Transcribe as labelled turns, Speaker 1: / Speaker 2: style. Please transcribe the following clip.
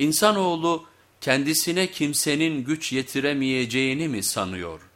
Speaker 1: İnsanoğlu kendisine kimsenin güç yetiremeyeceğini mi sanıyor?